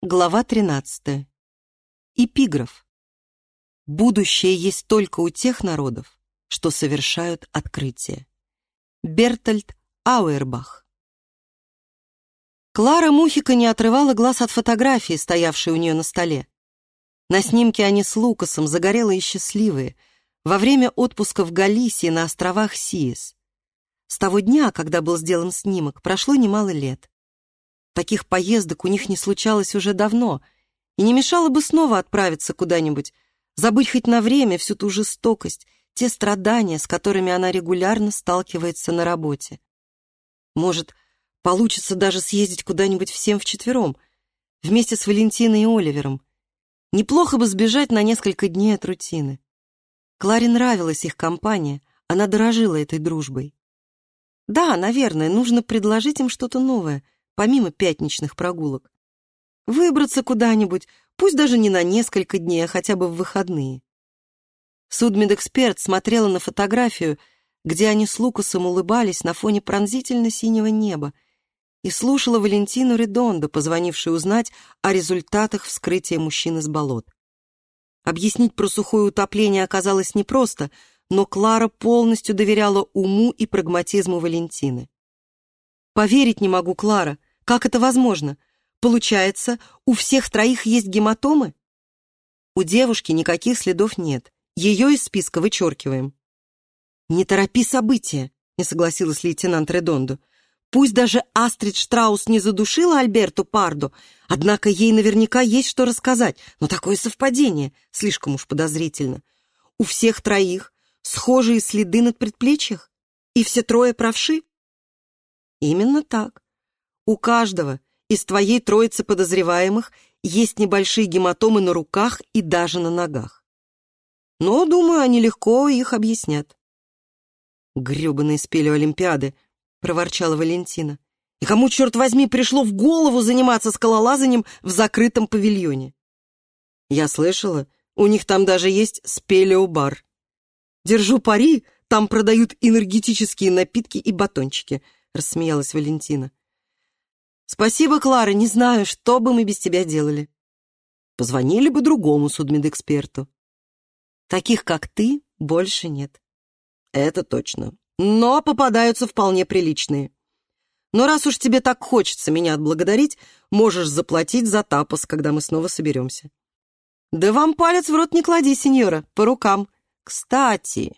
Глава 13. Эпиграф. Будущее есть только у тех народов, что совершают открытие. Бертольд Ауэрбах. Клара Мухика не отрывала глаз от фотографии, стоявшей у нее на столе. На снимке они с Лукасом, загорелые и счастливые, во время отпуска в Галисии на островах Сиес. С того дня, когда был сделан снимок, прошло немало лет. Таких поездок у них не случалось уже давно, и не мешало бы снова отправиться куда-нибудь, забыть хоть на время всю ту жестокость, те страдания, с которыми она регулярно сталкивается на работе. Может, получится даже съездить куда-нибудь всем вчетвером, вместе с Валентиной и Оливером. Неплохо бы сбежать на несколько дней от рутины. Кларе нравилась их компания, она дорожила этой дружбой. Да, наверное, нужно предложить им что-то новое — помимо пятничных прогулок. Выбраться куда-нибудь, пусть даже не на несколько дней, а хотя бы в выходные. Судмедэксперт смотрела на фотографию, где они с Лукасом улыбались на фоне пронзительно-синего неба, и слушала Валентину Редондо, позвонившую узнать о результатах вскрытия мужчины с болот. Объяснить про сухое утопление оказалось непросто, но Клара полностью доверяла уму и прагматизму Валентины. «Поверить не могу, Клара. Как это возможно? Получается, у всех троих есть гематомы? У девушки никаких следов нет. Ее из списка вычеркиваем. Не торопи события, не согласилась лейтенант Редондо. Пусть даже Астрид Штраус не задушила Альберту Пардо, однако ей наверняка есть что рассказать, но такое совпадение слишком уж подозрительно. У всех троих схожие следы на предплечьях, и все трое правши? Именно так. У каждого из твоей троицы подозреваемых есть небольшие гематомы на руках и даже на ногах. Но, думаю, они легко их объяснят. «Гребаные спелеолимпиады!» — проворчала Валентина. «И кому, черт возьми, пришло в голову заниматься скалолазанием в закрытом павильоне?» «Я слышала, у них там даже есть спелеобар. Держу пари, там продают энергетические напитки и батончики», — рассмеялась Валентина. «Спасибо, Клара, не знаю, что бы мы без тебя делали». Позвонили бы другому судмедэксперту. Таких, как ты, больше нет. Это точно. Но попадаются вполне приличные. Но раз уж тебе так хочется меня отблагодарить, можешь заплатить за тапос, когда мы снова соберемся. Да вам палец в рот не клади, сеньора, по рукам. Кстати,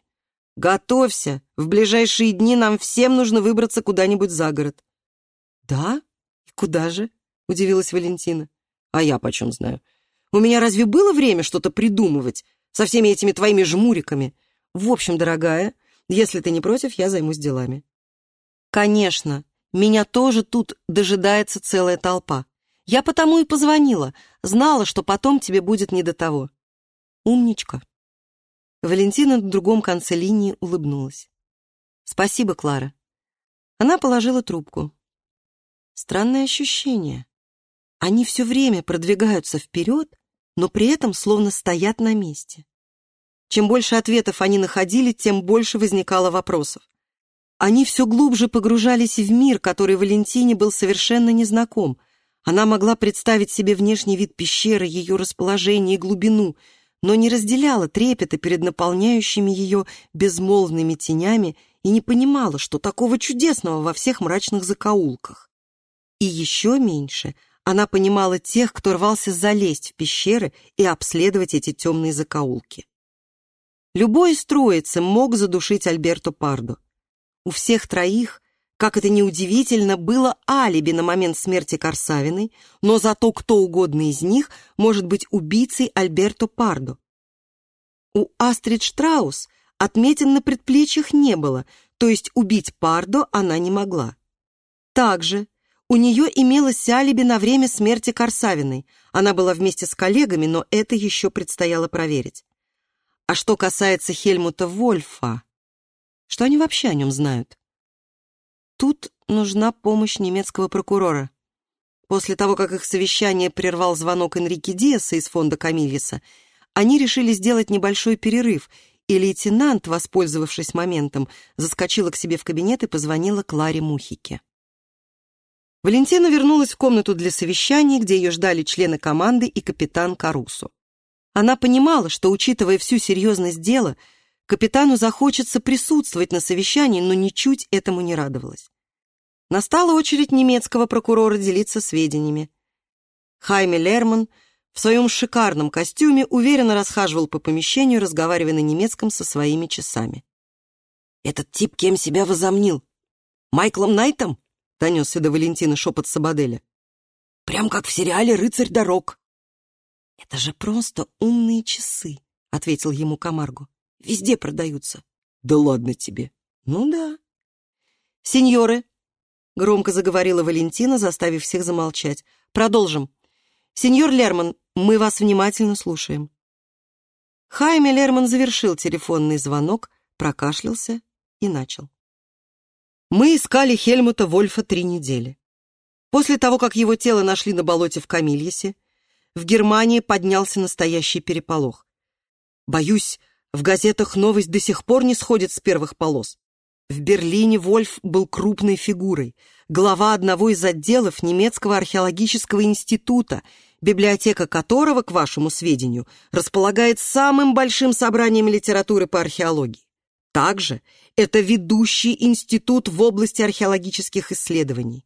готовься, в ближайшие дни нам всем нужно выбраться куда-нибудь за город. Да? «Куда же?» — удивилась Валентина. «А я почем знаю? У меня разве было время что-то придумывать со всеми этими твоими жмуриками? В общем, дорогая, если ты не против, я займусь делами». «Конечно, меня тоже тут дожидается целая толпа. Я потому и позвонила, знала, что потом тебе будет не до того». «Умничка». Валентина на другом конце линии улыбнулась. «Спасибо, Клара». Она положила трубку. Странное ощущение. Они все время продвигаются вперед, но при этом словно стоят на месте. Чем больше ответов они находили, тем больше возникало вопросов. Они все глубже погружались в мир, который Валентине был совершенно незнаком. Она могла представить себе внешний вид пещеры, ее расположение и глубину, но не разделяла трепета перед наполняющими ее безмолвными тенями и не понимала, что такого чудесного во всех мрачных закоулках. И еще меньше она понимала тех, кто рвался залезть в пещеры и обследовать эти темные закоулки. Любой из троицы мог задушить Альберто Пардо. У всех троих, как это ни удивительно, было алиби на момент смерти Корсавиной, но зато кто угодно из них может быть убийцей Альберто Пардо. У Астрид Штраус отметин на предплечьях не было, то есть убить Пардо она не могла. Также у нее имелось алиби на время смерти Корсавиной. Она была вместе с коллегами, но это еще предстояло проверить. А что касается Хельмута Вольфа, что они вообще о нем знают? Тут нужна помощь немецкого прокурора. После того, как их совещание прервал звонок Энрике Диаса из фонда Камильеса, они решили сделать небольшой перерыв, и лейтенант, воспользовавшись моментом, заскочила к себе в кабинет и позвонила Кларе Мухике. Валентина вернулась в комнату для совещаний, где ее ждали члены команды и капитан Карусо. Она понимала, что, учитывая всю серьезность дела, капитану захочется присутствовать на совещании, но ничуть этому не радовалась. Настала очередь немецкого прокурора делиться сведениями. Хайме Лерман в своем шикарном костюме уверенно расхаживал по помещению, разговаривая на немецком со своими часами. «Этот тип кем себя возомнил? Майклом Найтом?» — донесся до Валентины шепот Сабаделя. «Прям как в сериале «Рыцарь дорог». «Это же просто умные часы», — ответил ему Камарго. «Везде продаются». «Да ладно тебе». «Ну да». «Сеньоры», — громко заговорила Валентина, заставив всех замолчать. «Продолжим. Сеньор Лерман, мы вас внимательно слушаем». Хайме Лерман завершил телефонный звонок, прокашлялся и начал. Мы искали Хельмута Вольфа три недели. После того, как его тело нашли на болоте в Камильесе, в Германии поднялся настоящий переполох. Боюсь, в газетах новость до сих пор не сходит с первых полос. В Берлине Вольф был крупной фигурой, глава одного из отделов немецкого археологического института, библиотека которого, к вашему сведению, располагает самым большим собранием литературы по археологии. Также это ведущий институт в области археологических исследований.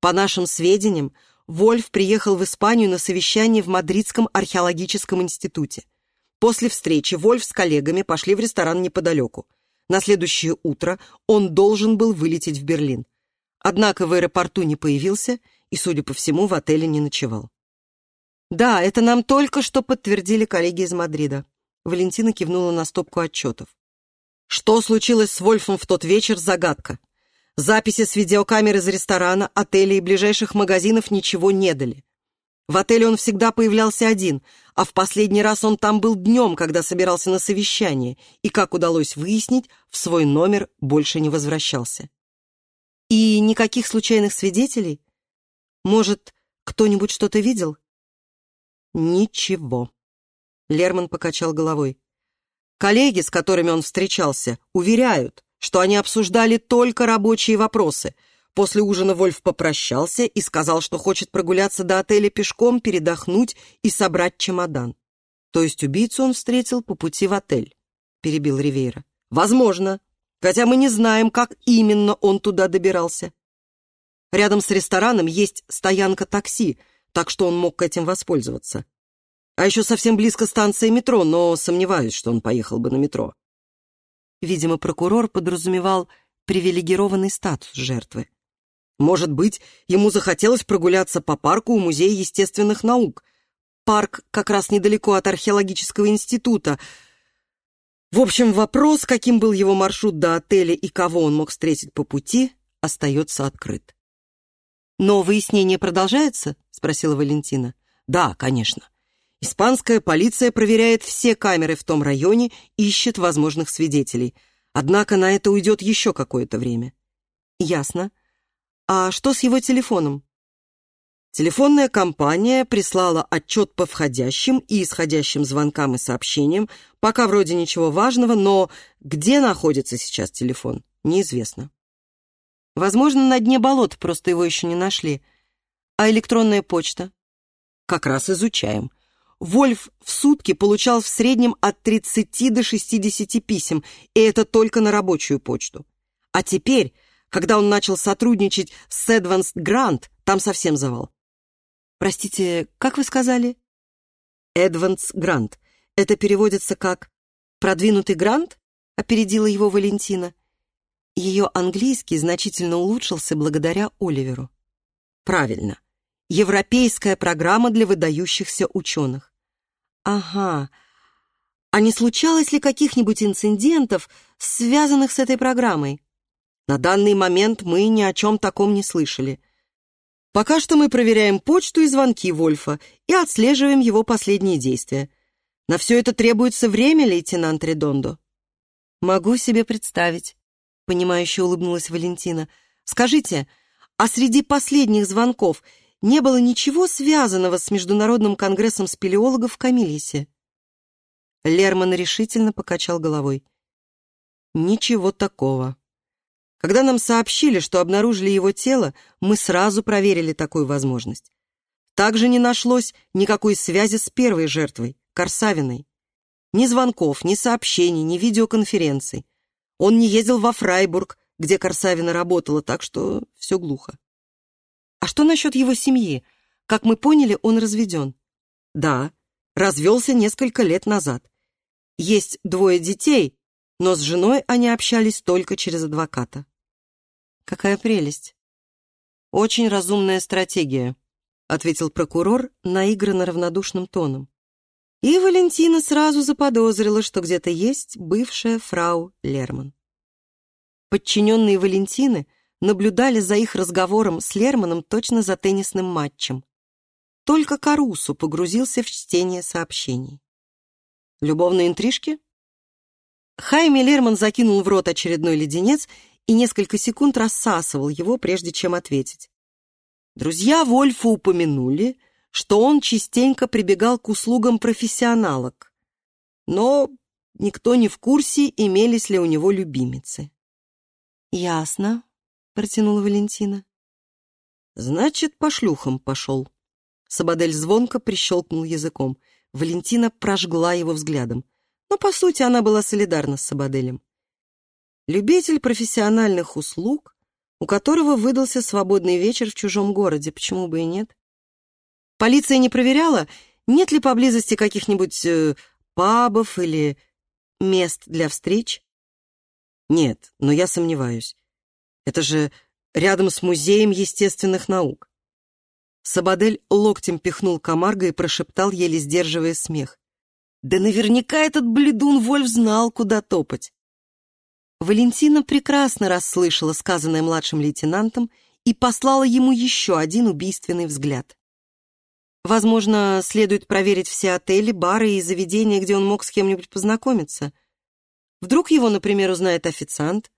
По нашим сведениям, Вольф приехал в Испанию на совещание в Мадридском археологическом институте. После встречи Вольф с коллегами пошли в ресторан неподалеку. На следующее утро он должен был вылететь в Берлин. Однако в аэропорту не появился и, судя по всему, в отеле не ночевал. «Да, это нам только что подтвердили коллеги из Мадрида». Валентина кивнула на стопку отчетов. Что случилось с Вольфом в тот вечер – загадка. Записи с видеокамер из ресторана, отеля и ближайших магазинов ничего не дали. В отеле он всегда появлялся один, а в последний раз он там был днем, когда собирался на совещание, и, как удалось выяснить, в свой номер больше не возвращался. И никаких случайных свидетелей? Может, кто-нибудь что-то видел? Ничего. Лерман покачал головой. Коллеги, с которыми он встречался, уверяют, что они обсуждали только рабочие вопросы. После ужина Вольф попрощался и сказал, что хочет прогуляться до отеля пешком, передохнуть и собрать чемодан. То есть убийцу он встретил по пути в отель, перебил Ривейра. Возможно, хотя мы не знаем, как именно он туда добирался. Рядом с рестораном есть стоянка такси, так что он мог этим воспользоваться. А еще совсем близко станция метро, но сомневаюсь, что он поехал бы на метро. Видимо, прокурор подразумевал привилегированный статус жертвы. Может быть, ему захотелось прогуляться по парку у Музея естественных наук. Парк как раз недалеко от археологического института. В общем, вопрос, каким был его маршрут до отеля и кого он мог встретить по пути, остается открыт. «Но выяснение продолжается?» — спросила Валентина. «Да, конечно. Испанская полиция проверяет все камеры в том районе, ищет возможных свидетелей. Однако на это уйдет еще какое-то время. Ясно. А что с его телефоном? Телефонная компания прислала отчет по входящим и исходящим звонкам и сообщениям. Пока вроде ничего важного, но где находится сейчас телефон, неизвестно. Возможно, на дне болот, просто его еще не нашли. А электронная почта? Как раз изучаем. Вольф в сутки получал в среднем от 30 до 60 писем, и это только на рабочую почту. А теперь, когда он начал сотрудничать с Advanced Grant, там совсем завал. Простите, как вы сказали? Advanced Grant. Это переводится как «продвинутый грант», опередила его Валентина. Ее английский значительно улучшился благодаря Оливеру. Правильно. Европейская программа для выдающихся ученых. Ага. А не случалось ли каких-нибудь инцидентов, связанных с этой программой? На данный момент мы ни о чем таком не слышали. Пока что мы проверяем почту и звонки Вольфа и отслеживаем его последние действия. На все это требуется время, лейтенант Редондо. Могу себе представить, понимающе улыбнулась Валентина. Скажите, а среди последних звонков не было ничего связанного с Международным конгрессом спелеологов в Камилисе. Лерман решительно покачал головой. Ничего такого. Когда нам сообщили, что обнаружили его тело, мы сразу проверили такую возможность. Также не нашлось никакой связи с первой жертвой, Корсавиной. Ни звонков, ни сообщений, ни видеоконференций. Он не ездил во Фрайбург, где Корсавина работала, так что все глухо. А что насчет его семьи? Как мы поняли, он разведен. Да, развелся несколько лет назад. Есть двое детей, но с женой они общались только через адвоката. Какая прелесть. Очень разумная стратегия, ответил прокурор наигранно равнодушным тоном. И Валентина сразу заподозрила, что где-то есть бывшая фрау Лерман. Подчиненные Валентины наблюдали за их разговором с Лерманом точно за теннисным матчем. Только Карусу погрузился в чтение сообщений. Любовные интрижки? Хайме Лерман закинул в рот очередной леденец и несколько секунд рассасывал его, прежде чем ответить. Друзья Вольфа упомянули, что он частенько прибегал к услугам профессионалок, но никто не в курсе, имелись ли у него любимицы. «Ясно», — протянула Валентина. «Значит, по шлюхам пошел». Сабадель звонко прищелкнул языком. Валентина прожгла его взглядом. Но, по сути, она была солидарна с Сабаделем. Любитель профессиональных услуг, у которого выдался свободный вечер в чужом городе, почему бы и нет? Полиция не проверяла, нет ли поблизости каких-нибудь э, пабов или мест для встреч? Нет, но я сомневаюсь. Это же рядом с музеем естественных наук. Сабадель локтем пихнул Камарго и прошептал, еле сдерживая смех. Да наверняка этот бледун Вольф знал, куда топать. Валентина прекрасно расслышала сказанное младшим лейтенантом и послала ему еще один убийственный взгляд. Возможно, следует проверить все отели, бары и заведения, где он мог с кем-нибудь познакомиться. Вдруг его, например, узнает официант?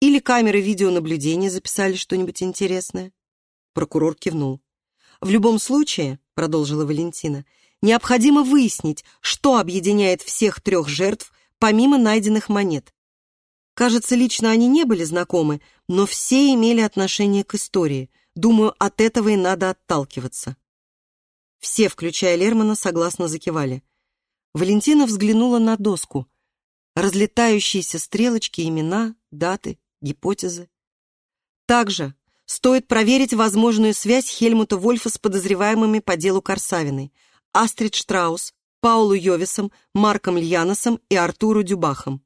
Или камеры видеонаблюдения записали что-нибудь интересное? Прокурор кивнул. «В любом случае», — продолжила Валентина, «необходимо выяснить, что объединяет всех трех жертв, помимо найденных монет. Кажется, лично они не были знакомы, но все имели отношение к истории. Думаю, от этого и надо отталкиваться». Все, включая Лермана, согласно закивали. Валентина взглянула на доску. Разлетающиеся стрелочки, имена, даты, гипотезы. Также стоит проверить возможную связь Хельмута Вольфа с подозреваемыми по делу Корсавиной, Астрид Штраус, Паулу Йовисом, Марком Льяносом и Артуру Дюбахом.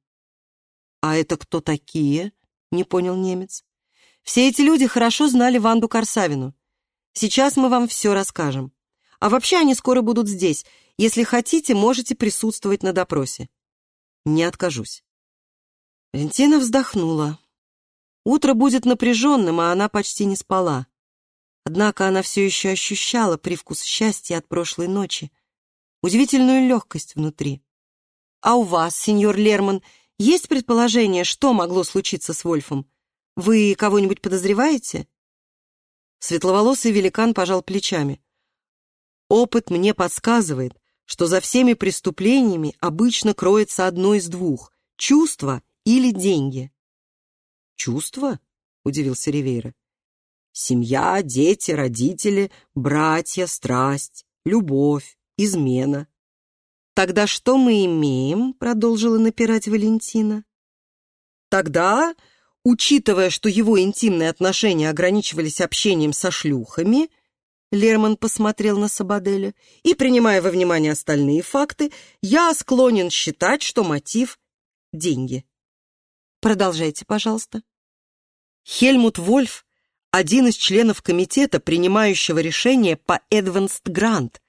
«А это кто такие?» — не понял немец. «Все эти люди хорошо знали Ванду Корсавину. Сейчас мы вам все расскажем. А вообще они скоро будут здесь. Если хотите, можете присутствовать на допросе. Не откажусь. Валентина вздохнула. Утро будет напряженным, а она почти не спала. Однако она все еще ощущала привкус счастья от прошлой ночи, удивительную легкость внутри. «А у вас, сеньор Лерман, есть предположение, что могло случиться с Вольфом? Вы кого-нибудь подозреваете?» Светловолосый великан пожал плечами. Опыт мне подсказывает, что за всеми преступлениями обычно кроется одно из двух — чувство или деньги. «Чувство?» — удивился Ривейра. «Семья, дети, родители, братья, страсть, любовь, измена». «Тогда что мы имеем?» — продолжила напирать Валентина. «Тогда, учитывая, что его интимные отношения ограничивались общением со шлюхами, — Лерман посмотрел на Сабаделя. «И, принимая во внимание остальные факты, я склонен считать, что мотив — деньги». Продолжайте, пожалуйста. Хельмут Вольф — один из членов комитета, принимающего решение по Эдванст Грант.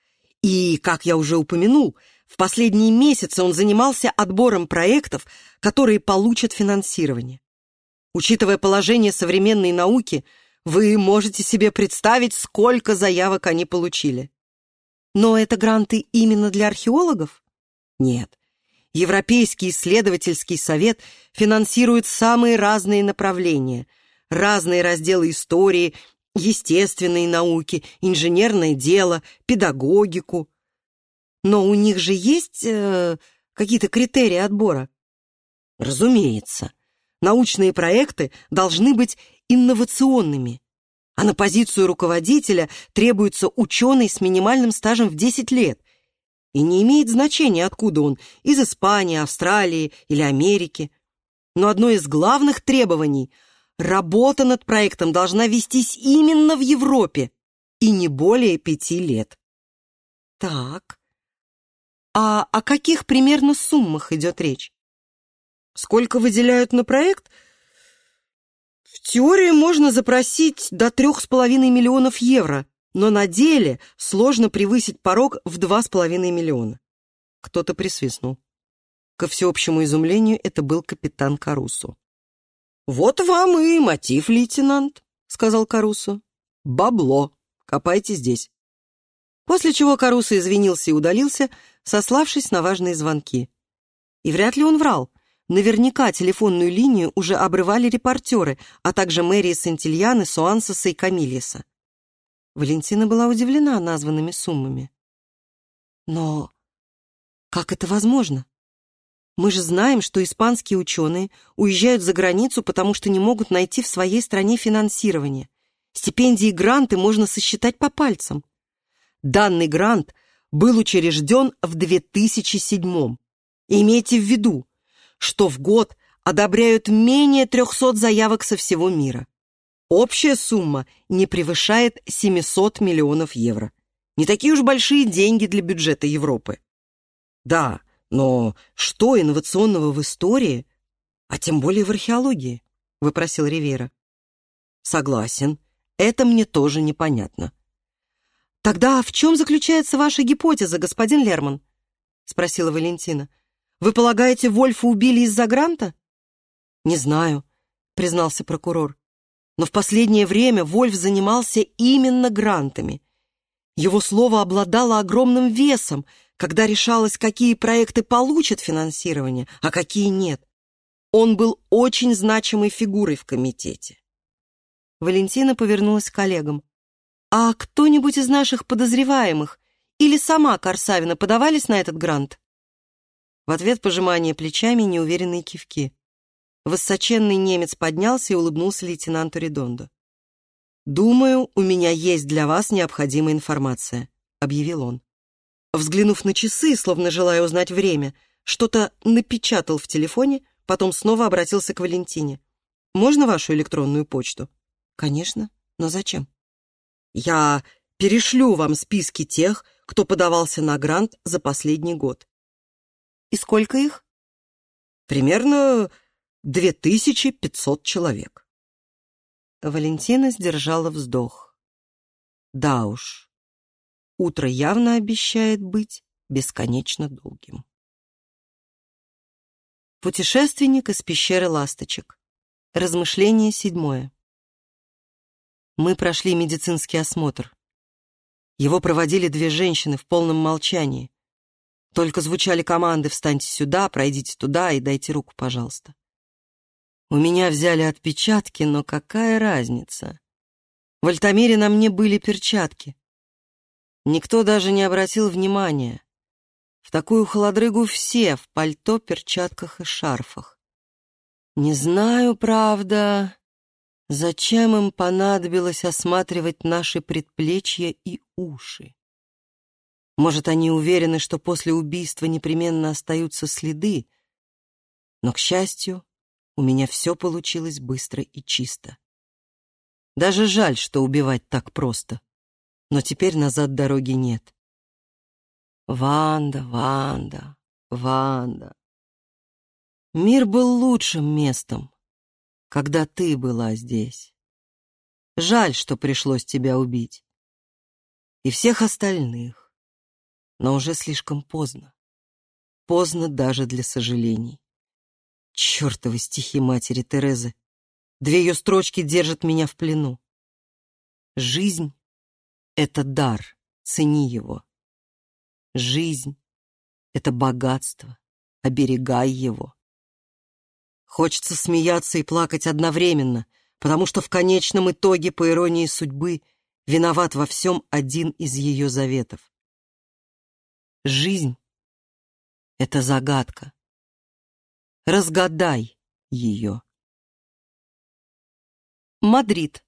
И, как я уже упомянул, в последние месяцы он занимался отбором проектов, которые получат финансирование. Учитывая положение современной науки — вы можете себе представить, сколько заявок они получили. Но это гранты именно для археологов? Нет. Европейский исследовательский совет финансирует самые разные направления, разные разделы истории, естественные науки, инженерное дело, педагогику. Но у них же есть э, какие-то критерии отбора? Разумеется. Научные проекты должны быть инновационными, а на позицию руководителя требуется ученый с минимальным стажем в 10 лет. И не имеет значения, откуда он, из Испании, Австралии или Америки. Но одно из главных требований – работа над проектом должна вестись именно в Европе и не более пяти лет. Так, а о каких примерно суммах идет речь? Сколько выделяют на проект? В теории можно запросить до трех с половиной миллионов евро, но на деле сложно превысить порог в два с половиной миллиона. Кто-то присвистнул. Ко всеобщему изумлению это был капитан Карусо. «Вот вам и мотив, лейтенант», — сказал Карусо. «Бабло. Копайте здесь». После чего Карусо извинился и удалился, сославшись на важные звонки. И вряд ли он врал. Наверняка телефонную линию уже обрывали репортеры, а также мэрии Сантильяны, Суансеса и Камильеса. Валентина была удивлена названными суммами. Но как это возможно? Мы же знаем, что испанские ученые уезжают за границу, потому что не могут найти в своей стране финансирование. Стипендии и гранты можно сосчитать по пальцам. Данный грант был учрежден в 2007 Имейте в виду, что в год одобряют менее 300 заявок со всего мира. Общая сумма не превышает 700 миллионов евро. Не такие уж большие деньги для бюджета Европы. Да, но что инновационного в истории, а тем более в археологии? Выпросил Ривера. Согласен, это мне тоже непонятно. Тогда в чем заключается ваша гипотеза, господин Лерман? Спросила Валентина. Вы полагаете, Вольфа убили из-за гранта? Не знаю, признался прокурор. Но в последнее время Вольф занимался именно грантами. Его слово обладало огромным весом, когда решалось, какие проекты получат финансирование, а какие нет. Он был очень значимой фигурой в комитете. Валентина повернулась к коллегам. «А кто-нибудь из наших подозреваемых или сама Корсавина подавались на этот грант?» В ответ пожимание плечами неуверенные кивки. Высоченный немец поднялся и улыбнулся лейтенанту Редондо. «Думаю, у меня есть для вас необходимая информация», — объявил он. Взглянув на часы, словно желая узнать время, что-то напечатал в телефоне, потом снова обратился к Валентине. «Можно вашу электронную почту?» «Конечно, но зачем?» «Я перешлю вам списки тех, кто подавался на грант за последний год. И сколько их? Примерно 2500 человек. Валентина сдержала вздох. Да уж, утро явно обещает быть бесконечно долгим. Путешественник из пещеры ласточек. Размышление седьмое. Мы прошли медицинский осмотр. Его проводили две женщины в полном молчании. Только звучали команды «Встаньте сюда», «Пройдите туда» и «Дайте руку, пожалуйста». У меня взяли отпечатки, но какая разница? В Альтамире на мне были перчатки. Никто даже не обратил внимания. В такую холодрыгу все в пальто, перчатках и шарфах. Не знаю, правда, зачем им понадобилось осматривать наши предплечья и уши. Может, они уверены, что после убийства непременно остаются следы, но, к счастью, у меня все получилось быстро и чисто. Даже жаль, что убивать так просто, но теперь назад дороги нет. Ванда, Ванда, Ванда. Мир был лучшим местом, когда ты была здесь. Жаль, что пришлось тебя убить. И всех остальных но уже слишком поздно. Поздно даже для сожалений. Чёртовы стихи матери Терезы. Две ее строчки держат меня в плену. Жизнь — это дар, цени его. Жизнь — это богатство, оберегай его. Хочется смеяться и плакать одновременно, потому что в конечном итоге, по иронии судьбы, виноват во всем один из ее заветов. Жизнь — это загадка. Разгадай ее. Мадрид.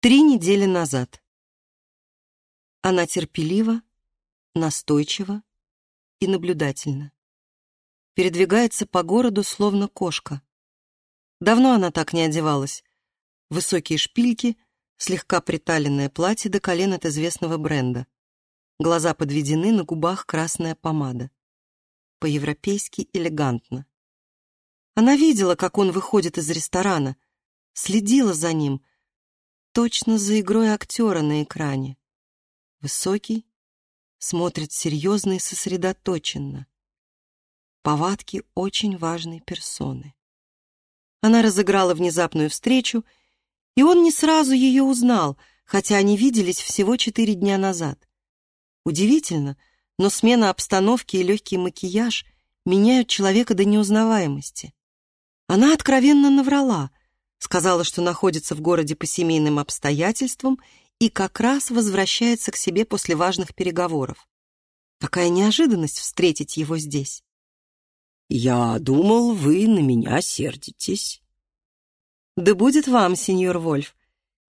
Три недели назад. Она терпелива, настойчива и наблюдательна. Передвигается по городу, словно кошка. Давно она так не одевалась. Высокие шпильки, слегка приталенное платье до колен от известного бренда. Глаза подведены, на губах красная помада. По-европейски элегантно. Она видела, как он выходит из ресторана, следила за ним, точно за игрой актера на экране. Высокий, смотрит серьезно и сосредоточенно. Повадки очень важной персоны. Она разыграла внезапную встречу, и он не сразу ее узнал, хотя они виделись всего четыре дня назад. Удивительно, но смена обстановки и легкий макияж меняют человека до неузнаваемости. Она откровенно наврала, сказала, что находится в городе по семейным обстоятельствам и как раз возвращается к себе после важных переговоров. Какая неожиданность встретить его здесь. «Я думал, вы на меня сердитесь». «Да будет вам, сеньор Вольф.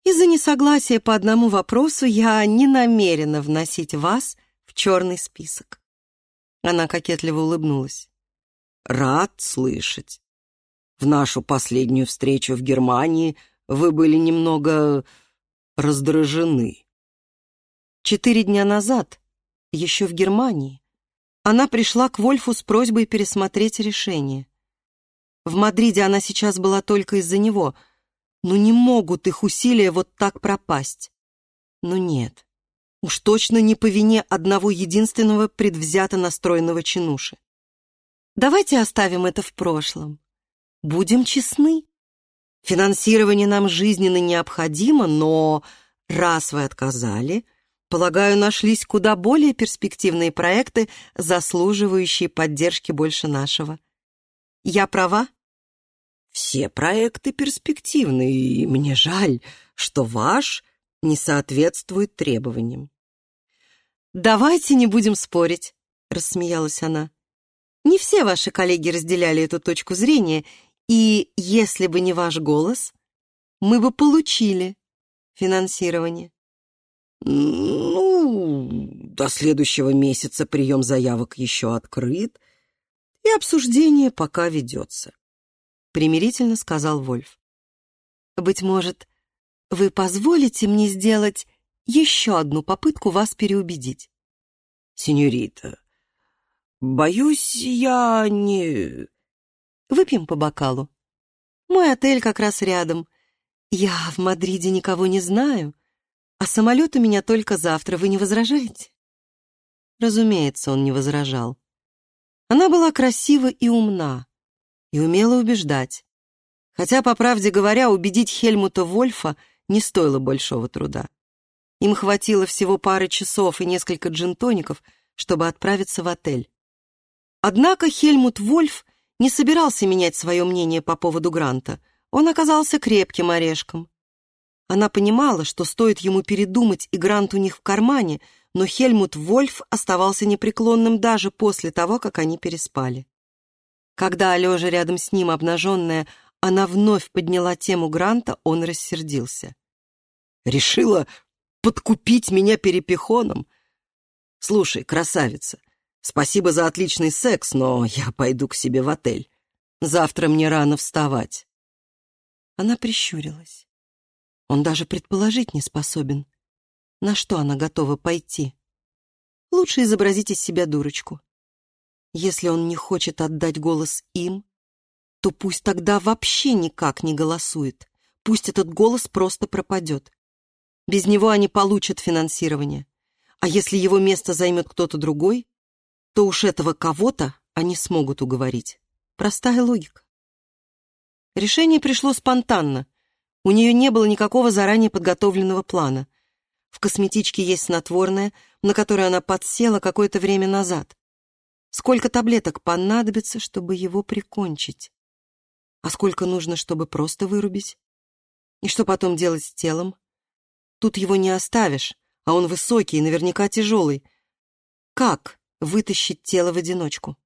Из-за несогласия по одному вопросу я не намерена вносить вас в черный список». Она кокетливо улыбнулась. «Рад слышать. В нашу последнюю встречу в Германии вы были немного раздражены. Четыре дня назад, еще в Германии, она пришла к Вольфу с просьбой пересмотреть решение. В Мадриде она сейчас была только из-за него, но не могут их усилия вот так пропасть. Но нет, уж точно не по вине одного единственного предвзято настроенного чинуши. Давайте оставим это в прошлом. Будем честны. Финансирование нам жизненно необходимо, но раз вы отказали, полагаю, нашлись куда более перспективные проекты, заслуживающие поддержки больше нашего. Я права? Все проекты перспективны, и мне жаль, что ваш не соответствует требованиям. «Давайте не будем спорить», — рассмеялась она. «Не все ваши коллеги разделяли эту точку зрения, и если бы не ваш голос, мы бы получили финансирование. Ну, до следующего месяца прием заявок еще открыт, и обсуждение пока ведется, примирительно сказал Вольф. Быть может, вы позволите мне сделать еще одну попытку вас переубедить? Сеньорита, боюсь, я не... Выпьем по бокалу. Мой отель как раз рядом. Я в Мадриде никого не знаю, а самолет у меня только завтра. Вы не возражаете?» Разумеется, он не возражал. Она была красива и умна, и умела убеждать. Хотя, по правде говоря, убедить Хельмута Вольфа не стоило большого труда. Им хватило всего пары часов и несколько джинтоников, чтобы отправиться в отель. Однако Хельмут Вольф не собирался менять свое мнение по поводу Гранта. Он оказался крепким орешком. Она понимала, что стоит ему передумать, и Грант у них в кармане, но Хельмут Вольф оставался непреклонным даже после того, как они переспали. Когда, лежа рядом с ним, обнаженная, она вновь подняла тему Гранта, он рассердился. «Решила подкупить меня перепихоном? Слушай, красавица, Спасибо за отличный секс, но я пойду к себе в отель. Завтра мне рано вставать. Она прищурилась. Он даже предположить не способен. На что она готова пойти? Лучше изобразить из себя дурочку. Если он не хочет отдать голос им, то пусть тогда вообще никак не голосует. Пусть этот голос просто пропадет. Без него они получат финансирование. А если его место займет кто-то другой, то уж этого кого-то они смогут уговорить. Простая логика. Решение пришло спонтанно. У нее не было никакого заранее подготовленного плана. В косметичке есть снотворное, на которое она подсела какое-то время назад. Сколько таблеток понадобится, чтобы его прикончить? А сколько нужно, чтобы просто вырубить? И что потом делать с телом? Тут его не оставишь, а он высокий и наверняка тяжелый. Как вытащить тело в одиночку.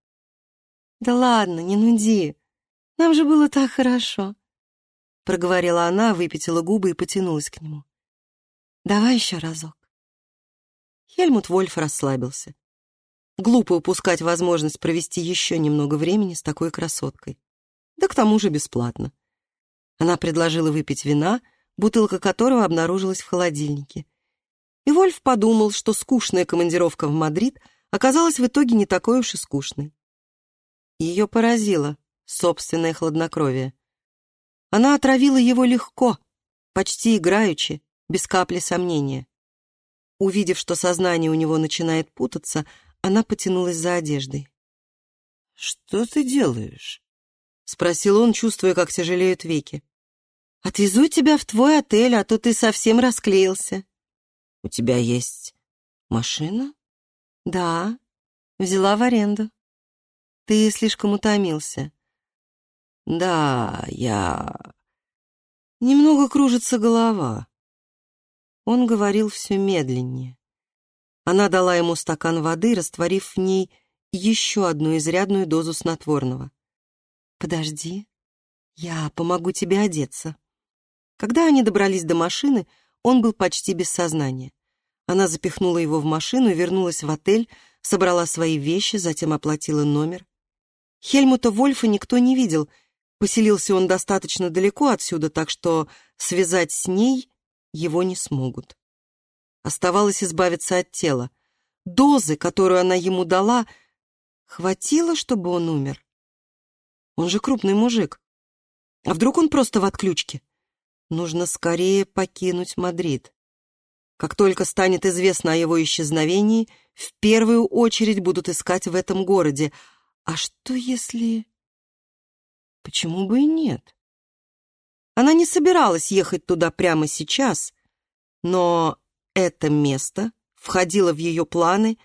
«Да ладно, не нуди. Нам же было так хорошо». проговорила она, выпятила губы и потянулась к нему. «Давай еще разок». Хельмут Вольф расслабился. Глупо упускать возможность провести еще немного времени с такой красоткой. Да к тому же бесплатно. Она предложила выпить вина, бутылка которого обнаружилась в холодильнике. И Вольф подумал, что скучная командировка в Мадрид оказалась в итоге не такой уж и скучной. Ее поразило собственное хладнокровие. Она отравила его легко, почти играючи, без капли сомнения. Увидев, что сознание у него начинает путаться, она потянулась за одеждой. «Что ты делаешь?» — спросил он, чувствуя, как тяжелеют веки. «Отвезу тебя в твой отель, а то ты совсем расклеился». «У тебя есть машина?» «Да, взяла в аренду. Ты слишком утомился». «Да, я...» Немного кружится голова. Он говорил все медленнее. Она дала ему стакан воды, растворив в ней еще одну изрядную дозу снотворного. «Подожди, я помогу тебе одеться». Когда они добрались до машины, он был почти без сознания. Она запихнула его в машину и вернулась в отель, собрала свои вещи, затем оплатила номер. Хельмута Вольфа никто не видел. Поселился он достаточно далеко отсюда, так что связать с ней его не смогут. Оставалось избавиться от тела. Дозы, которую она ему дала, хватило, чтобы он умер. Он же крупный мужик. А вдруг он просто в отключке? Нужно скорее покинуть Мадрид. Как только станет известно о его исчезновении, в первую очередь будут искать в этом городе. А что если... Почему бы и нет? Она не собиралась ехать туда прямо сейчас, но это место входило в ее планы.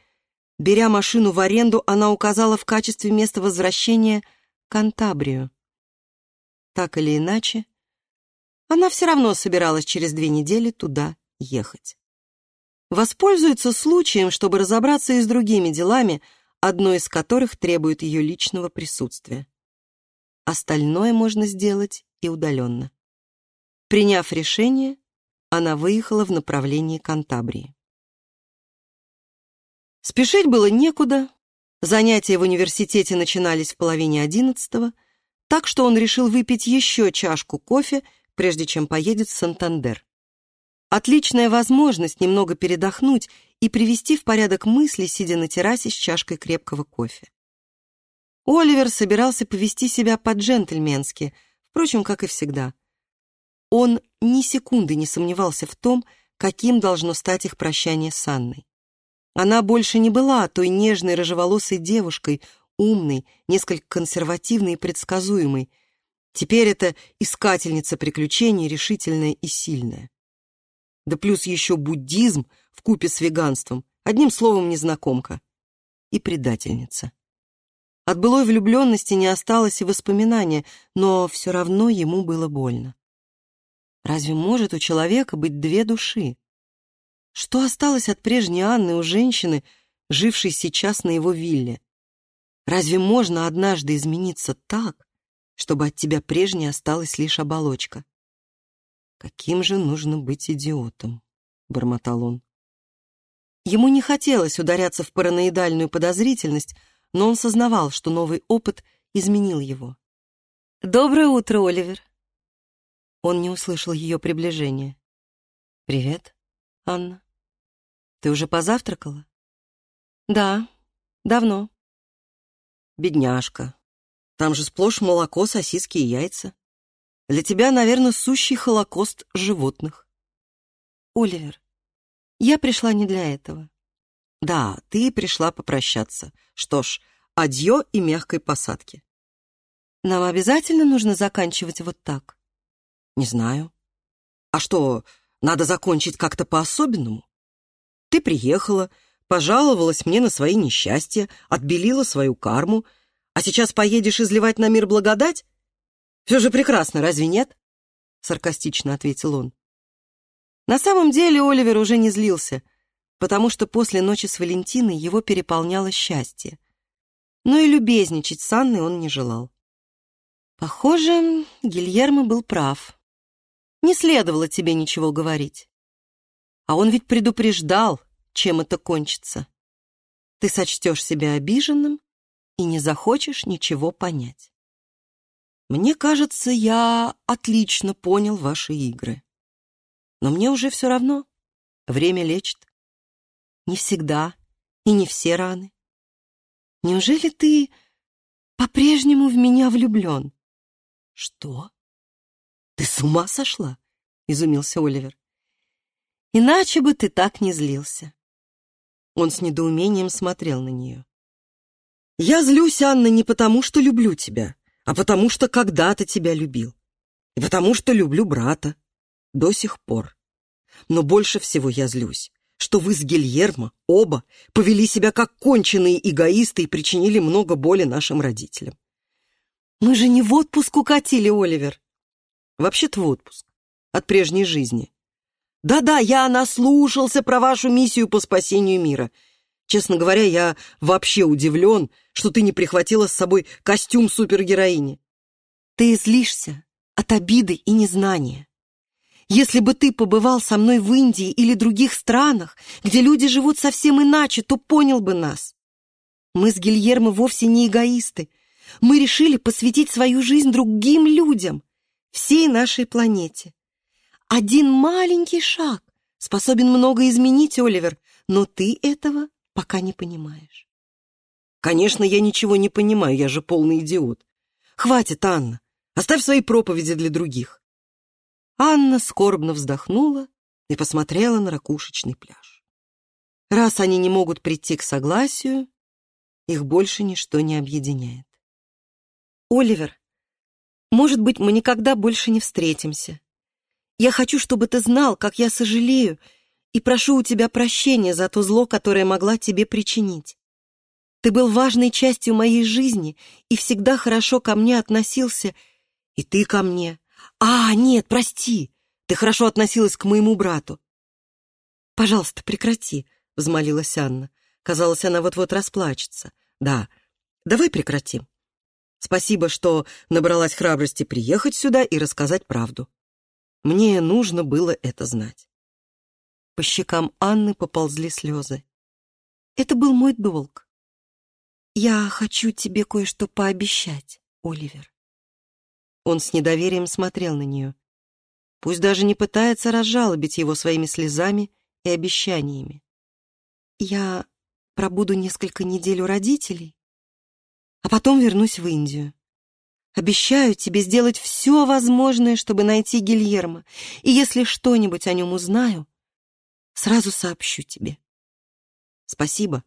Беря машину в аренду, она указала в качестве места возвращения Кантабрию. Так или иначе, она все равно собиралась через две недели туда ехать воспользуется случаем, чтобы разобраться и с другими делами, одно из которых требует ее личного присутствия. Остальное можно сделать и удаленно. Приняв решение, она выехала в направлении Кантабрии. Спешить было некуда, занятия в университете начинались в половине одиннадцатого, так что он решил выпить еще чашку кофе, прежде чем поедет в Сантандер. Отличная возможность немного передохнуть и привести в порядок мысли, сидя на террасе с чашкой крепкого кофе. Оливер собирался повести себя по-джентльменски, впрочем, как и всегда. Он ни секунды не сомневался в том, каким должно стать их прощание с Анной. Она больше не была той нежной рыжеволосой девушкой, умной, несколько консервативной и предсказуемой. Теперь это искательница приключений, решительная и сильная да плюс еще буддизм в купе с веганством, одним словом, незнакомка. И предательница. От былой влюбленности не осталось и воспоминания, но все равно ему было больно. Разве может у человека быть две души? Что осталось от прежней Анны у женщины, жившей сейчас на его вилле? Разве можно однажды измениться так, чтобы от тебя прежней осталась лишь оболочка? «Каким же нужно быть идиотом?» — бормотал он. Ему не хотелось ударяться в параноидальную подозрительность, но он сознавал, что новый опыт изменил его. «Доброе утро, Оливер!» Он не услышал ее приближения. «Привет, Анна. Ты уже позавтракала?» «Да, давно». «Бедняжка. Там же сплошь молоко, сосиски и яйца. Для тебя, наверное, сущий холокост животных. Оливер, я пришла не для этого. Да, ты пришла попрощаться. Что ж, адьё и мягкой посадки. Нам обязательно нужно заканчивать вот так? Не знаю. А что, надо закончить как-то по-особенному? Ты приехала, пожаловалась мне на свои несчастья, отбелила свою карму, а сейчас поедешь изливать на мир благодать? Все же прекрасно, разве нет?» Саркастично ответил он. На самом деле Оливер уже не злился, потому что после ночи с Валентиной его переполняло счастье. Но и любезничать с Анной он не желал. Похоже, Гильермо был прав. Не следовало тебе ничего говорить. А он ведь предупреждал, чем это кончится. Ты сочтешь себя обиженным и не захочешь ничего понять. Мне кажется, я отлично понял ваши игры. Но мне уже все равно. Время лечит. Не всегда и не все раны. Неужели ты по-прежнему в меня влюблен? Что? Ты с ума сошла? Изумился Оливер. Иначе бы ты так не злился. Он с недоумением смотрел на нее. «Я злюсь, Анна, не потому, что люблю тебя, а потому, что когда-то тебя любил. И потому, что люблю брата. До сих пор. Но больше всего я злюсь, что вы с Гильермо оба повели себя как конченые эгоисты и причинили много боли нашим родителям. Мы же не в отпуск укатили, Оливер. Вообще-то в отпуск. От прежней жизни. Да-да, я наслушался про вашу миссию по спасению мира. Честно говоря, я вообще удивлен, что ты не прихватила с собой костюм супергероини. Ты злишься от обиды и незнания. Если бы ты побывал со мной в Индии или других странах, где люди живут совсем иначе, то понял бы нас. Мы с Гильермо вовсе не эгоисты. Мы решили посвятить свою жизнь другим людям, всей нашей планете. Один маленький шаг способен много изменить, Оливер, но ты этого пока не понимаешь. Конечно, я ничего не понимаю, я же полный идиот. Хватит, Анна, оставь свои проповеди для других. Анна скорбно вздохнула и посмотрела на ракушечный пляж. Раз они не могут прийти к согласию, их больше ничто не объединяет. Оливер, может быть, мы никогда больше не встретимся. Я хочу, чтобы ты знал, как я сожалею, и прошу у тебя прощения за то зло, которое могла тебе причинить. Ты был важной частью моей жизни и всегда хорошо ко мне относился, и ты ко мне. А, нет, прости, ты хорошо относилась к моему брату. Пожалуйста, прекрати, — взмолилась Анна. Казалось, она вот-вот расплачется. Да, давай прекратим. Спасибо, что набралась храбрости приехать сюда и рассказать правду. Мне нужно было это знать. По щекам Анны поползли слезы. Это был мой долг. Я хочу тебе кое-что пообещать, Оливер. Он с недоверием смотрел на нее. Пусть даже не пытается разжалобить его своими слезами и обещаниями. Я пробуду несколько недель у родителей, а потом вернусь в Индию. Обещаю тебе сделать все возможное, чтобы найти Гильермо, и если что-нибудь о нем узнаю, сразу сообщу тебе. Спасибо.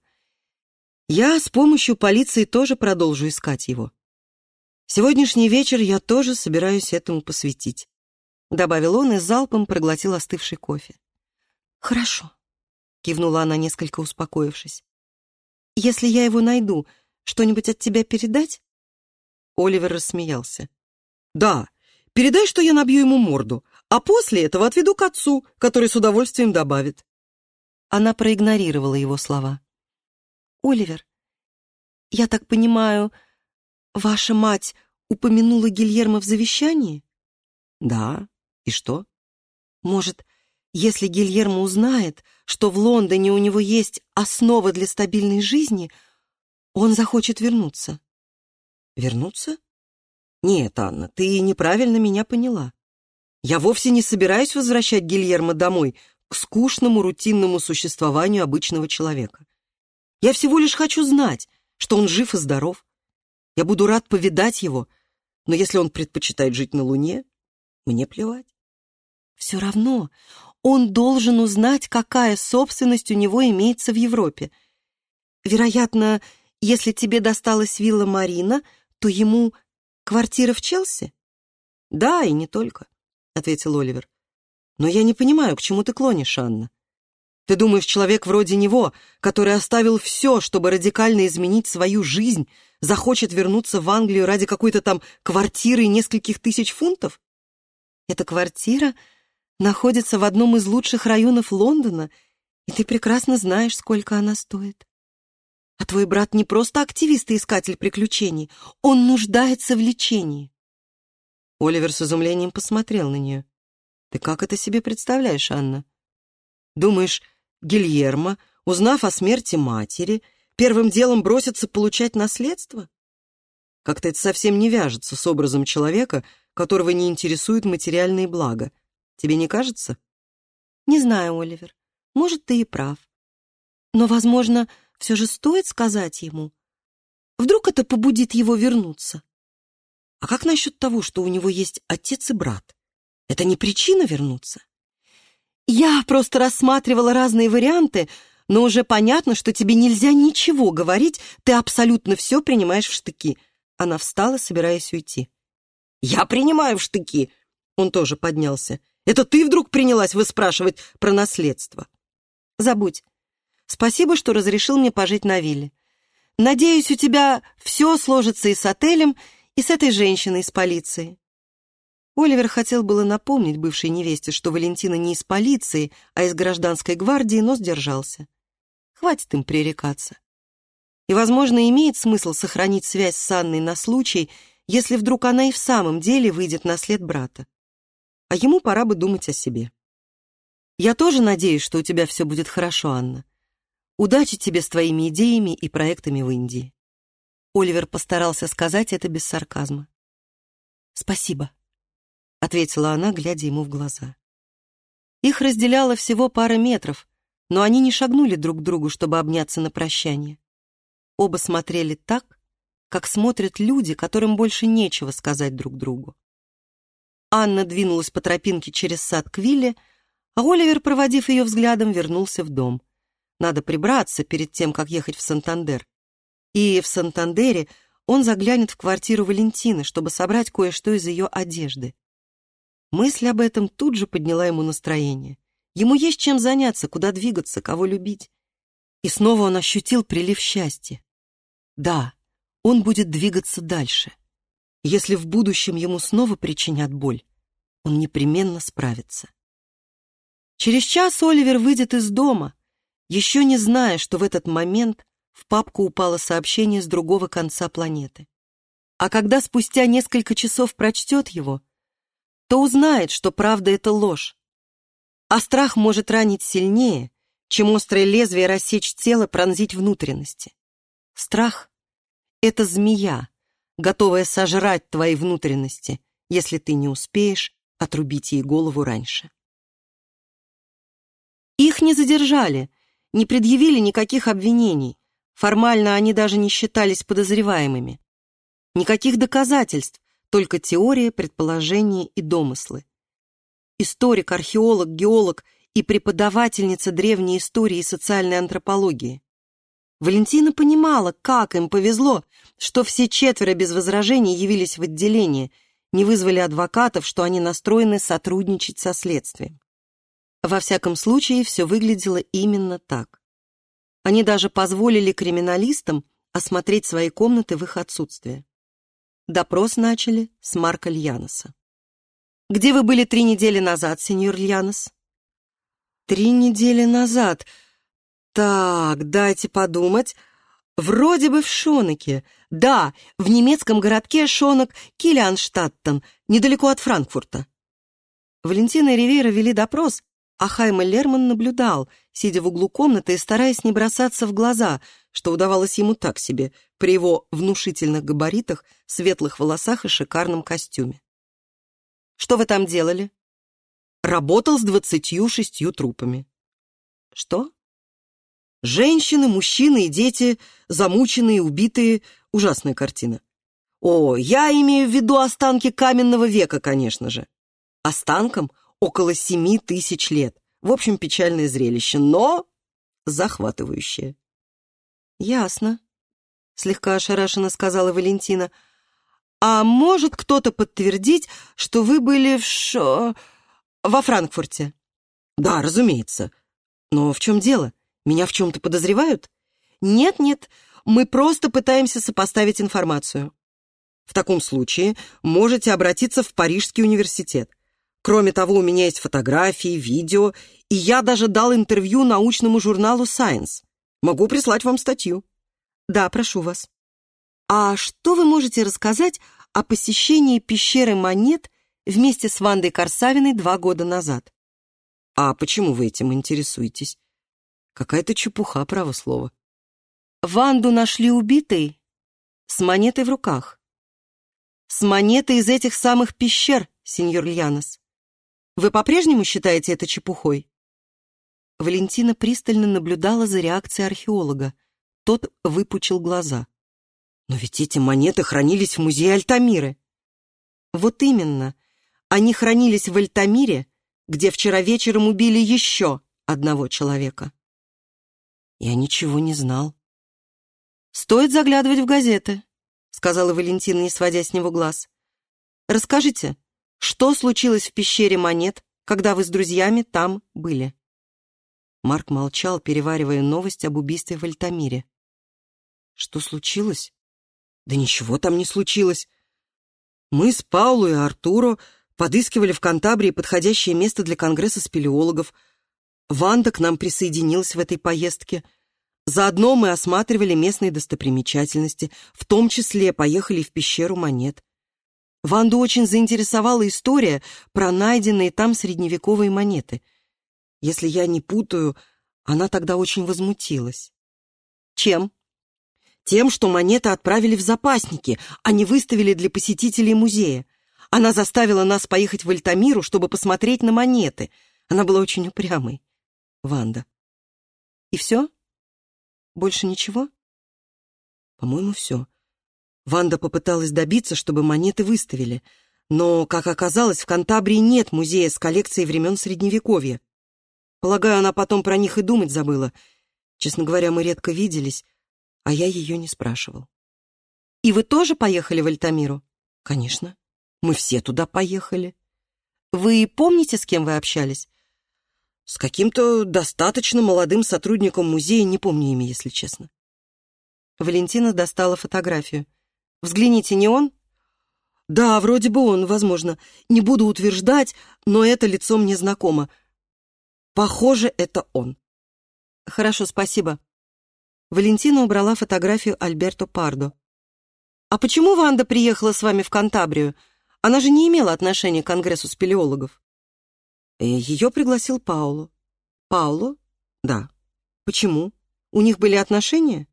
Я с помощью полиции тоже продолжу искать его. Сегодняшний вечер я тоже собираюсь этому посвятить. Добавил он и залпом проглотил остывший кофе. Хорошо, кивнула она, несколько успокоившись. Если я его найду, что-нибудь от тебя передать? Оливер рассмеялся. «Да, передай, что я набью ему морду, а после этого отведу к отцу, который с удовольствием добавит». Она проигнорировала его слова. «Оливер, я так понимаю, ваша мать упомянула Гильермо в завещании?» «Да, и что?» «Может, если Гильермо узнает, что в Лондоне у него есть основа для стабильной жизни, он захочет вернуться?» Вернуться? Нет, Анна, ты неправильно меня поняла. Я вовсе не собираюсь возвращать Гильермо домой к скучному рутинному существованию обычного человека. Я всего лишь хочу знать, что он жив и здоров. Я буду рад повидать его, но если он предпочитает жить на Луне, мне плевать. Все равно он должен узнать, какая собственность у него имеется в Европе. Вероятно, если тебе досталась вилла Марина, то ему квартира в Челси? Да, и не только, ответил Оливер. Но я не понимаю, к чему ты клонишь, Анна. Ты думаешь, человек вроде него, который оставил все, чтобы радикально изменить свою жизнь, захочет вернуться в Англию ради какой-то там квартиры нескольких тысяч фунтов? Эта квартира находится в одном из лучших районов Лондона, и ты прекрасно знаешь, сколько она стоит. А твой брат не просто активист и искатель приключений, он нуждается в лечении. Оливер с изумлением посмотрел на нее. Ты как это себе представляешь, Анна? Думаешь, Гильермо, узнав о смерти матери, первым делом бросится получать наследство? Как-то это совсем не вяжется с образом человека, которого не интересуют материальные блага. Тебе не кажется? Не знаю, Оливер. Может, ты и прав. Но, возможно, все же стоит сказать ему. Вдруг это побудит его вернуться. А как насчет того, что у него есть отец и брат? Это не причина вернуться? Я просто рассматривала разные варианты, но уже понятно, что тебе нельзя ничего говорить, ты абсолютно все принимаешь в штыки. Она встала, собираясь уйти. «Я принимаю в штыки!» Он тоже поднялся. «Это ты вдруг принялась выспрашивать про наследство?» «Забудь. Спасибо, что разрешил мне пожить на вилле. Надеюсь, у тебя все сложится и с отелем, и с этой женщиной из полиции». Оливер хотел было напомнить бывшей невесте, что Валентина не из полиции, а из гражданской гвардии, но сдержался. Хватит им пререкаться. И, возможно, имеет смысл сохранить связь с Анной на случай, если вдруг она и в самом деле выйдет на след брата. А ему пора бы думать о себе. Я тоже надеюсь, что у тебя все будет хорошо, Анна. Удачи тебе с твоими идеями и проектами в Индии. Оливер постарался сказать это без сарказма. «Спасибо», — ответила она, глядя ему в глаза. Их разделяло всего пара метров, но они не шагнули друг к другу, чтобы обняться на прощание. Оба смотрели так, как смотрят люди, которым больше нечего сказать друг другу. Анна двинулась по тропинке через сад к вилле, а Оливер, проводив ее взглядом, вернулся в дом. Надо прибраться перед тем, как ехать в Сантандер. И в Сантандере он заглянет в квартиру Валентины, чтобы собрать кое-что из ее одежды. Мысль об этом тут же подняла ему настроение. Ему есть чем заняться, куда двигаться, кого любить. И снова он ощутил прилив счастья. Да, он будет двигаться дальше. Если в будущем ему снова причинят боль, он непременно справится. Через час Оливер выйдет из дома, еще не зная, что в этот момент в папку упало сообщение с другого конца планеты. А когда спустя несколько часов прочтет его, то узнает, что правда — это ложь. А страх может ранить сильнее, чем острое лезвие рассечь тело, пронзить внутренности. Страх — это змея, готовая сожрать твои внутренности, если ты не успеешь отрубить ей голову раньше. Их не задержали, не предъявили никаких обвинений. Формально они даже не считались подозреваемыми. Никаких доказательств, только теория, предположения и домыслы. Историк, археолог, геолог и преподавательница древней истории и социальной антропологии. Валентина понимала, как им повезло, что все четверо без возражений явились в отделение, не вызвали адвокатов, что они настроены сотрудничать со следствием. Во всяком случае, все выглядело именно так. Они даже позволили криминалистам осмотреть свои комнаты в их отсутствие. Допрос начали с Марка Льяноса. «Где вы были три недели назад, сеньор Льянос?» «Три недели назад. Так, дайте подумать. Вроде бы в Шонеке. Да, в немецком городке Шонок Киллианштадтен, недалеко от Франкфурта». Валентина и Ривейра вели допрос, а Хайма Лерман наблюдал, сидя в углу комнаты и стараясь не бросаться в глаза, что удавалось ему так себе, при его внушительных габаритах, светлых волосах и шикарном костюме. «Что вы там делали?» «Работал с двадцатью шестью трупами». «Что?» «Женщины, мужчины и дети, замученные, убитые. Ужасная картина». «О, я имею в виду останки каменного века, конечно же». «Останкам?» Около семи тысяч лет. В общем, печальное зрелище, но захватывающее. «Ясно», — слегка ошарашенно сказала Валентина. «А может кто-то подтвердить, что вы были в шо... во Франкфурте?» «Да, разумеется. Но в чем дело? Меня в чем-то подозревают?» «Нет-нет, мы просто пытаемся сопоставить информацию». «В таком случае можете обратиться в Парижский университет. Кроме того, у меня есть фотографии, видео, и я даже дал интервью научному журналу Science. Могу прислать вам статью. Да, прошу вас. А что вы можете рассказать о посещении пещеры монет вместе с Вандой Корсавиной два года назад. А почему вы этим интересуетесь? Какая-то чепуха, право слово. Ванду нашли убитой с монетой в руках. С монетой из этих самых пещер, сеньор Льянос. Вы по-прежнему считаете это чепухой? Валентина пристально наблюдала за реакцией археолога. Тот выпучил глаза. Но ведь эти монеты хранились в музее Альтамиры. Вот именно. Они хранились в Альтамире, где вчера вечером убили еще одного человека. Я ничего не знал. «Стоит заглядывать в газеты», — сказала Валентина, не сводя с него глаз. «Расскажите, что случилось в пещере монет, когда вы с друзьями там были?» Марк молчал, переваривая новость об убийстве в Альтамире. «Что случилось?» «Да ничего там не случилось. Мы с Паулу и Артуро подыскивали в Кантабрии подходящее место для конгресса спелеологов. Ванда к нам присоединилась в этой поездке. Заодно мы осматривали местные достопримечательности, в том числе поехали в пещеру монет. Ванду очень заинтересовала история про найденные там средневековые монеты. Если я не путаю, она тогда очень возмутилась. Чем? Тем, что монеты отправили в запасники, а не выставили для посетителей музея. Она заставила нас поехать в Альтамиру, чтобы посмотреть на монеты. Она была очень упрямой. Ванда. И все? Больше ничего? По-моему, все. Ванда попыталась добиться, чтобы монеты выставили. Но, как оказалось, в Кантабрии нет музея с коллекцией времен Средневековья. Полагаю, она потом про них и думать забыла. Честно говоря, мы редко виделись, а я ее не спрашивал. «И вы тоже поехали в Альтамиру?» «Конечно. Мы все туда поехали». «Вы помните, с кем вы общались?» «С каким-то достаточно молодым сотрудником музея, не помню имя, если честно». Валентина достала фотографию. «Взгляните, не он?» «Да, вроде бы он, возможно. Не буду утверждать, но это лицо мне знакомо. Похоже, это он». «Хорошо, спасибо». Валентина убрала фотографию Альберто Пардо. «А почему Ванда приехала с вами в Кантабрию? Она же не имела отношения к Конгрессу спелеологов». Э, Ее пригласил Пауло. «Пауло? Да. Почему? У них были отношения?»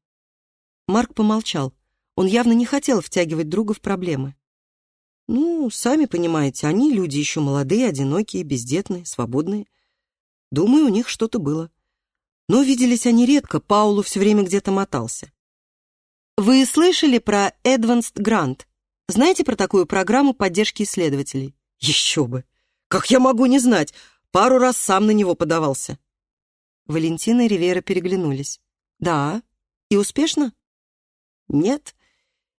Марк помолчал. Он явно не хотел втягивать друга в проблемы. «Ну, сами понимаете, они люди еще молодые, одинокие, бездетные, свободные. Думаю, у них что-то было. Но виделись они редко, Паулу все время где-то мотался. Вы слышали про Advanced Grant? Знаете про такую программу поддержки исследователей? Еще бы! Как я могу не знать? Пару раз сам на него подавался. Валентина и Ривера переглянулись. Да. И успешно? Нет.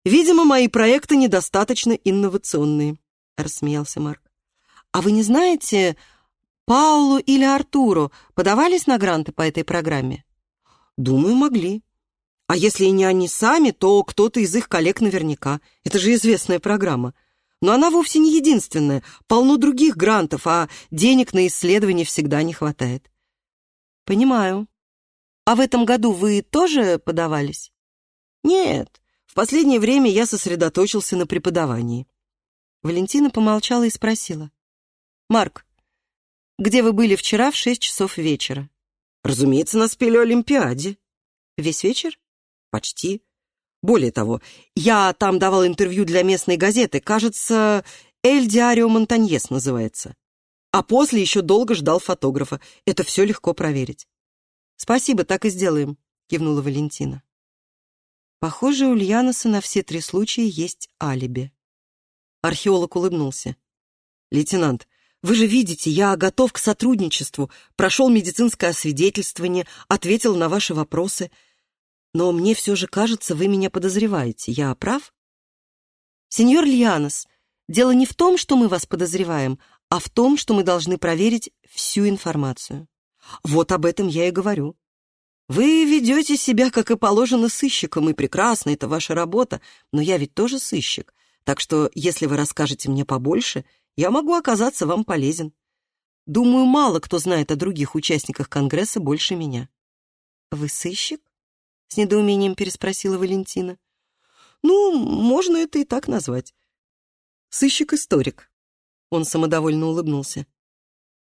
Видимо, мои проекты недостаточно инновационные, рассмеялся Марк. А вы не знаете, Паулу или Артуру подавались на гранты по этой программе? Думаю, могли. А если и не они сами, то кто-то из их коллег наверняка. Это же известная программа. Но она вовсе не единственная. Полно других грантов, а денег на исследования всегда не хватает. Понимаю. А в этом году вы тоже подавались? Нет. В последнее время я сосредоточился на преподавании. Валентина помолчала и спросила. «Марк, где вы были вчера в шесть часов вечера?» «Разумеется, на спелеолимпиаде». «Весь вечер?» «Почти. Более того, я там давал интервью для местной газеты, кажется, «Эль Диарио Монтаньес» называется. А после еще долго ждал фотографа. Это все легко проверить». «Спасибо, так и сделаем», — кивнула Валентина. Похоже, у Ульяноса на все три случая есть алиби. Археолог улыбнулся. «Лейтенант, вы же видите, я готов к сотрудничеству, прошел медицинское освидетельствование, ответил на ваши вопросы. Но мне все же кажется, вы меня подозреваете. Я прав? Сеньор Льянос, дело не в том, что мы вас подозреваем, а в том, что мы должны проверить всю информацию. Вот об этом я и говорю. Вы ведете себя, как и положено, сыщиком, и прекрасно, это ваша работа, но я ведь тоже сыщик. Так что, если вы расскажете мне побольше, я могу оказаться вам полезен. Думаю, мало кто знает о других участниках Конгресса больше меня». «Вы сыщик?» — с недоумением переспросила Валентина. «Ну, можно это и так назвать. Сыщик-историк». Он самодовольно улыбнулся.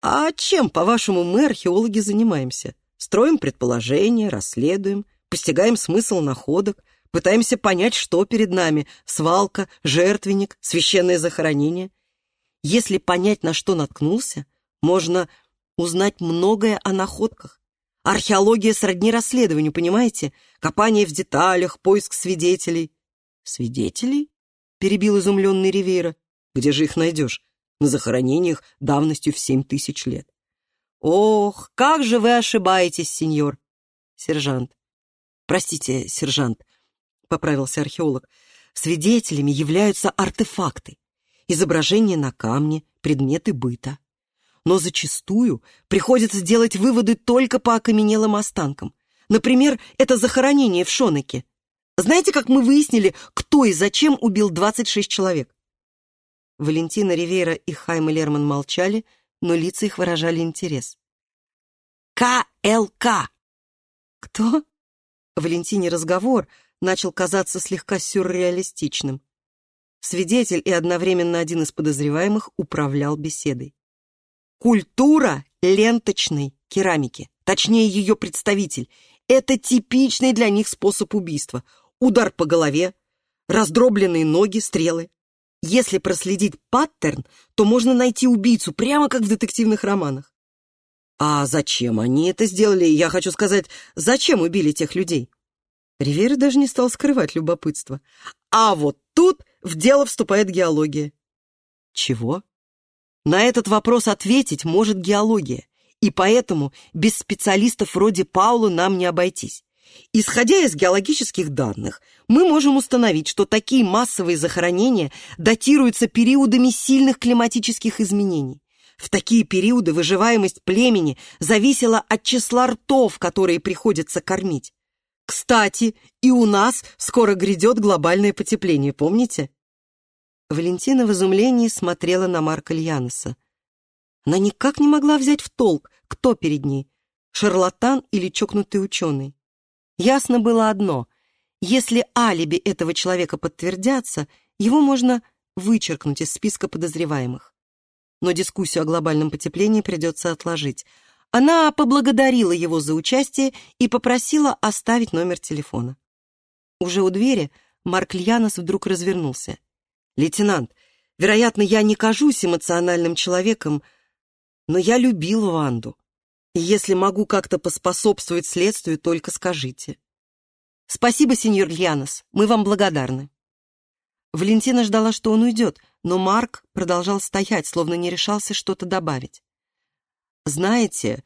«А чем, по-вашему, мы, археологи, занимаемся? Строим предположения, расследуем, постигаем смысл находок, пытаемся понять, что перед нами — свалка, жертвенник, священное захоронение. Если понять, на что наткнулся, можно узнать многое о находках. Археология сродни расследованию, понимаете? Копание в деталях, поиск свидетелей. Свидетелей? Перебил изумленный Ривейра. Где же их найдешь? На захоронениях давностью в семь тысяч лет. Ох, как же вы ошибаетесь, сеньор. Сержант. Простите, сержант, поправился археолог. Свидетелями являются артефакты, изображения на камне, предметы быта но зачастую приходится делать выводы только по окаменелым останкам. Например, это захоронение в Шонеке. Знаете, как мы выяснили, кто и зачем убил 26 человек? Валентина Ривейра и Хайма Лерман молчали, но лица их выражали интерес. КЛК. Кто? Валентине разговор начал казаться слегка сюрреалистичным. Свидетель и одновременно один из подозреваемых управлял беседой. Культура ленточной керамики, точнее ее представитель, это типичный для них способ убийства. Удар по голове, раздробленные ноги, стрелы. Если проследить паттерн, то можно найти убийцу, прямо как в детективных романах. А зачем они это сделали? Я хочу сказать, зачем убили тех людей? Ривера даже не стал скрывать любопытство. А вот тут в дело вступает геология. Чего? На этот вопрос ответить может геология, и поэтому без специалистов вроде Паула нам не обойтись. Исходя из геологических данных, мы можем установить, что такие массовые захоронения датируются периодами сильных климатических изменений. В такие периоды выживаемость племени зависела от числа ртов, которые приходится кормить. Кстати, и у нас скоро грядет глобальное потепление, помните? Валентина в изумлении смотрела на Марка Льяноса. Она никак не могла взять в толк, кто перед ней — шарлатан или чокнутый ученый. Ясно было одно — если алиби этого человека подтвердятся, его можно вычеркнуть из списка подозреваемых. Но дискуссию о глобальном потеплении придется отложить. Она поблагодарила его за участие и попросила оставить номер телефона. Уже у двери Марк Льянос вдруг развернулся — «Лейтенант, вероятно, я не кажусь эмоциональным человеком, но я любил Ванду. Если могу как-то поспособствовать следствию, только скажите». «Спасибо, сеньор Льянос, мы вам благодарны». Валентина ждала, что он уйдет, но Марк продолжал стоять, словно не решался что-то добавить. «Знаете,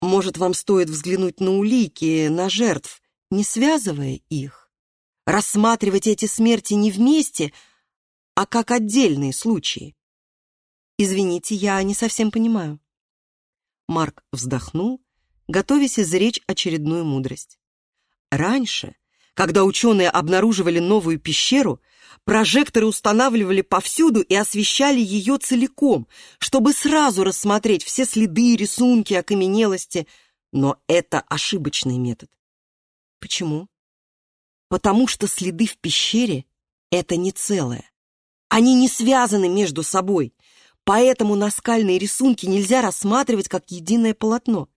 может, вам стоит взглянуть на улики, на жертв, не связывая их? Рассматривать эти смерти не вместе, а как отдельные случаи. Извините, я не совсем понимаю. Марк вздохнул, готовясь изречь очередную мудрость. Раньше, когда ученые обнаруживали новую пещеру, прожекторы устанавливали повсюду и освещали ее целиком, чтобы сразу рассмотреть все следы, рисунки, окаменелости. Но это ошибочный метод. Почему? Потому что следы в пещере — это не целое. Они не связаны между собой, поэтому наскальные рисунки нельзя рассматривать как единое полотно.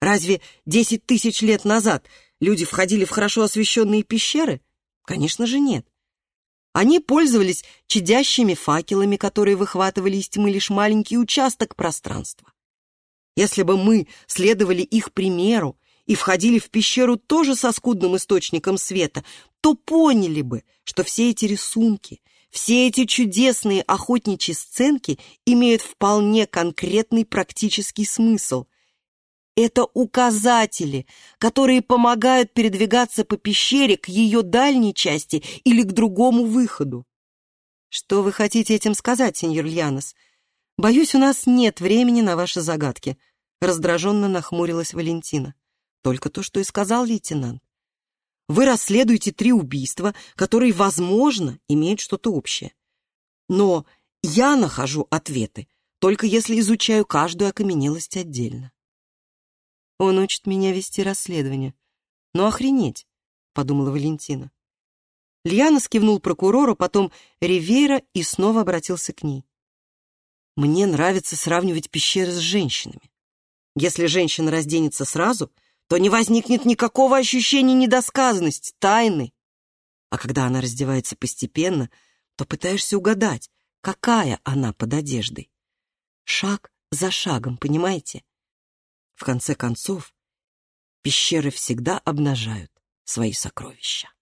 Разве десять тысяч лет назад люди входили в хорошо освещенные пещеры? Конечно же нет. Они пользовались чадящими факелами, которые выхватывали из тьмы лишь маленький участок пространства. Если бы мы следовали их примеру и входили в пещеру тоже со скудным источником света, то поняли бы, что все эти рисунки, все эти чудесные охотничьи сценки имеют вполне конкретный практический смысл. Это указатели, которые помогают передвигаться по пещере к ее дальней части или к другому выходу. Что вы хотите этим сказать, сеньор Льянос? Боюсь, у нас нет времени на ваши загадки. Раздраженно нахмурилась Валентина. Только то, что и сказал лейтенант. Вы расследуете три убийства, которые, возможно, имеют что-то общее. Но я нахожу ответы, только если изучаю каждую окаменелость отдельно. Он учит меня вести расследование. Ну, охренеть, подумала Валентина. Льяна скивнул прокурору, потом Ривейра и снова обратился к ней. Мне нравится сравнивать пещеры с женщинами. Если женщина разденется сразу, то не возникнет никакого ощущения недосказанности, тайны. А когда она раздевается постепенно, то пытаешься угадать, какая она под одеждой. Шаг за шагом, понимаете? В конце концов, пещеры всегда обнажают свои сокровища.